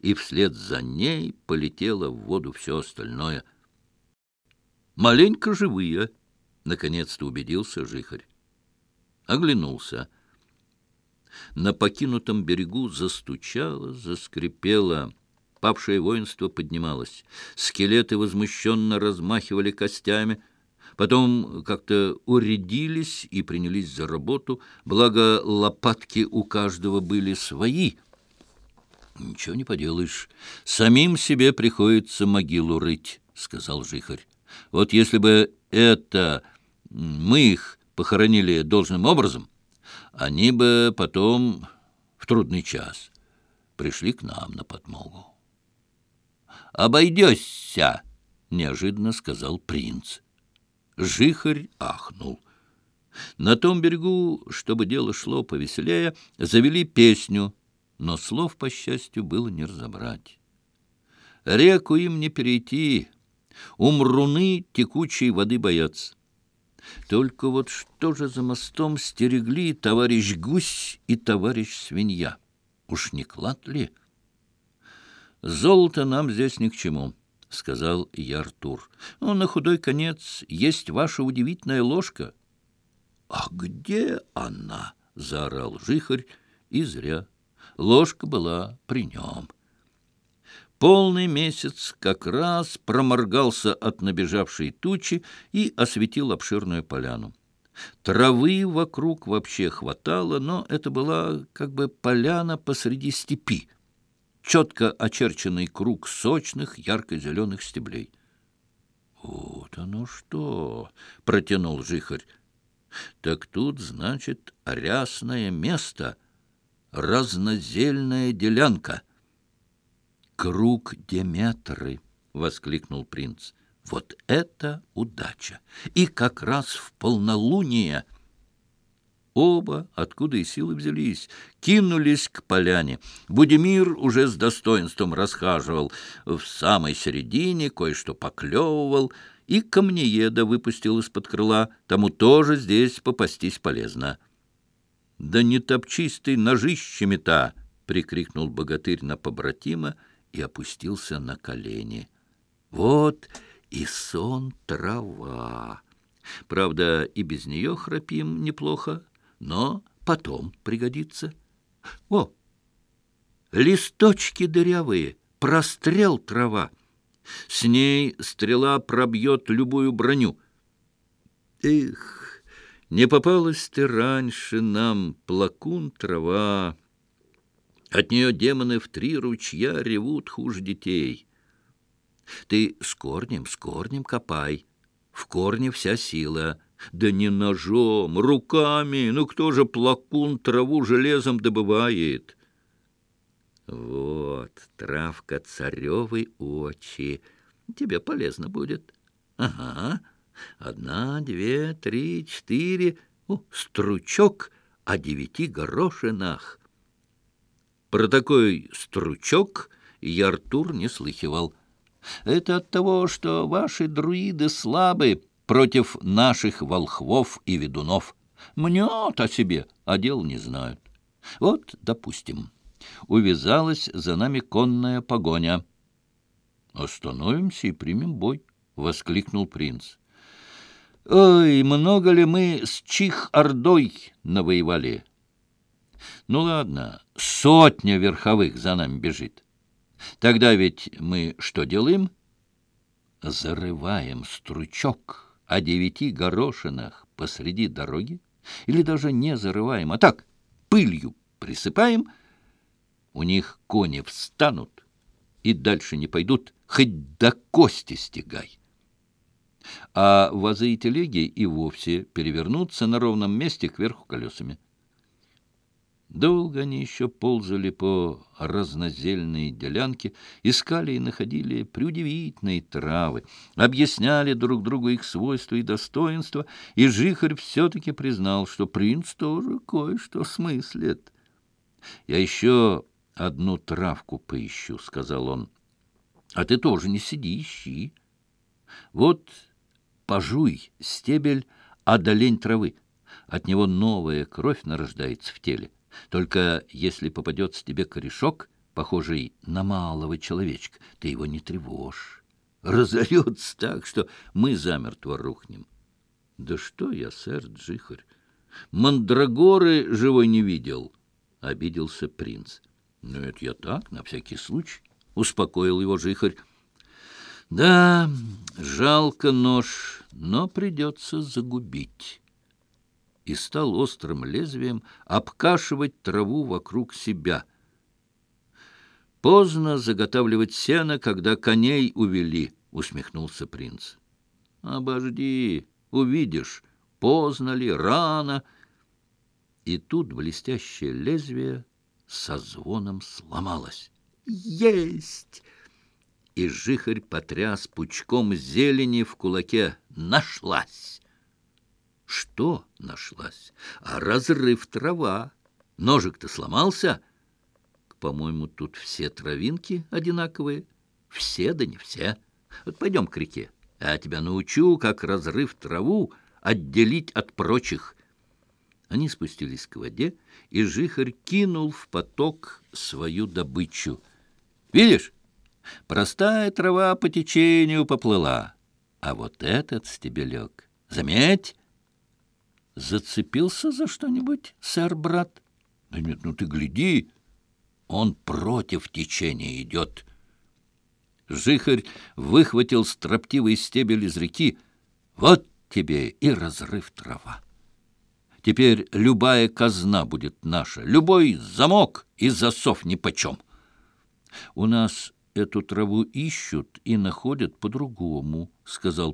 и вслед за ней полетело в воду все остальное. «Маленько живые!» — наконец-то убедился жихарь. Оглянулся. На покинутом берегу застучало, заскрипело. Павшее воинство поднималось. Скелеты возмущенно размахивали костями. Потом как-то урядились и принялись за работу, благо лопатки у каждого были свои — «Ничего не поделаешь. Самим себе приходится могилу рыть», — сказал Жихарь. «Вот если бы это мы их похоронили должным образом, они бы потом в трудный час пришли к нам на подмогу». «Обойдешься!» — неожиданно сказал принц. Жихарь ахнул. На том берегу, чтобы дело шло повеселее, завели песню — но слов, по счастью, было не разобрать. Реку им не перейти, умруны текучей воды боятся. Только вот что же за мостом стерегли товарищ гусь и товарищ свинья? Уж не клад ли? «Золото нам здесь ни к чему», — сказал я Артур. «Ну, на худой конец есть ваша удивительная ложка». «А где она?» — заорал жихарь, и зря. Ложка была при нем. Полный месяц как раз проморгался от набежавшей тучи и осветил обширную поляну. Травы вокруг вообще хватало, но это была как бы поляна посреди степи, четко очерченный круг сочных ярко-зеленых стеблей. «Вот оно что!» — протянул жихарь. «Так тут, значит, рясное место!» разнозельная делянка. «Круг Деметры!» — воскликнул принц. «Вот это удача! И как раз в полнолуние!» Оба, откуда и силы взялись, кинулись к поляне. Будимир уже с достоинством расхаживал. В самой середине кое-что поклевывал, и камнееда выпустил из-под крыла. Тому тоже здесь попастись полезно да не топчистой ножищами-то!» — прикрикнул богатырь на побратима и опустился на колени. «Вот и сон трава! Правда, и без нее храпим неплохо, но потом пригодится. О, листочки дырявые, прострел трава! С ней стрела пробьет любую броню. Эх, не попалась ты раньше нам, плакун трава. От нее демоны в три ручья ревут хуже детей. Ты с корнем, с корнем копай. В корне вся сила. Да не ножом, руками. Ну кто же плакун траву железом добывает? Вот, травка царевой очи. Тебе полезно будет. Ага. Одна, две, три, четыре. О, стручок о девяти горошинах. Про такой стручок я Артур не слыхивал. Это от того, что ваши друиды слабы против наших волхвов и ведунов. Мнет о себе, а дел не знают. Вот, допустим, увязалась за нами конная погоня. «Остановимся и примем бой», — воскликнул принц. Ой, много ли мы с Чих-Ордой навоевали? Ну ладно, сотня верховых за нами бежит. Тогда ведь мы что делаем? Зарываем стручок о девяти горошинах посреди дороги, или даже не зарываем, а так пылью присыпаем, у них кони встанут и дальше не пойдут, хоть до кости стегай а вазы и телеги и вовсе перевернуться на ровном месте кверху колесами. Долго они еще ползали по разнозельной делянке, искали и находили преудивительные травы, объясняли друг другу их свойства и достоинства, и Жихарь все-таки признал, что принц тоже кое-что смыслит. «Я еще одну травку поищу», — сказал он. «А ты тоже не сиди, ищи. Вот пожуй стебель а одолень травы. От него новая кровь нарождается в теле. Только если попадется тебе корешок, похожий на малого человечка, ты его не тревожь. Разорется так, что мы замертво рухнем. Да что я, сэр Джихарь, мандрагоры живой не видел, — обиделся принц. Ну, это я так, на всякий случай, — успокоил его Джихарь. Да, жалко нож, но придется загубить. И стал острым лезвием обкашивать траву вокруг себя. «Поздно заготавливать сено, когда коней увели», — усмехнулся принц. «Обожди, увидишь, поздно ли, рано». И тут блестящее лезвие со звоном сломалось. «Есть!» и жихарь потряс пучком зелени в кулаке. Нашлась! Что нашлась? А разрыв трава. Ножик-то сломался. По-моему, тут все травинки одинаковые. Все, да не все. Вот пойдем к реке. Я тебя научу, как разрыв траву отделить от прочих. Они спустились к воде, и жихарь кинул в поток свою добычу. «Видишь?» Простая трава по течению поплыла. А вот этот стебелек, заметь, зацепился за что-нибудь, сэр-брат? Да нет, ну ты гляди, он против течения идет. Жихарь выхватил строптивый стебель из реки. Вот тебе и разрыв трава. Теперь любая казна будет наша, любой замок и засов нипочем. У нас эту траву ищут и находят по-другому, сказал